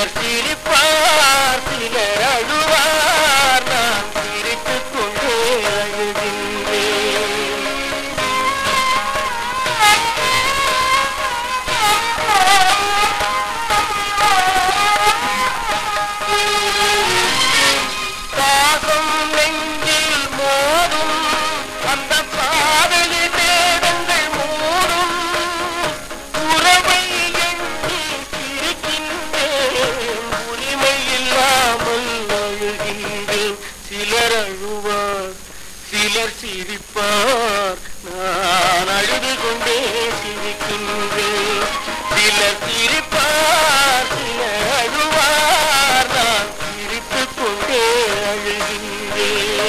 I Your silly அவர் சிரிப்பார். நான் அழுது கொண்டே சிரிக்கின்றேன். சிலர் சிரிப்பார் சிலர் அழுவார். நான் சிரித்து கொண்டே அழுகின்றேன்.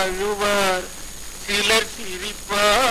அழுவார் சிலர் சிரிப்பார்.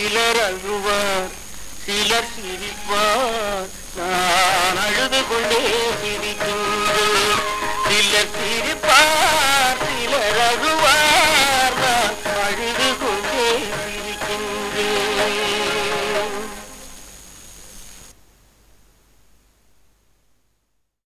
சிலர் அழுவார் சிலர் சிரிப்பார்.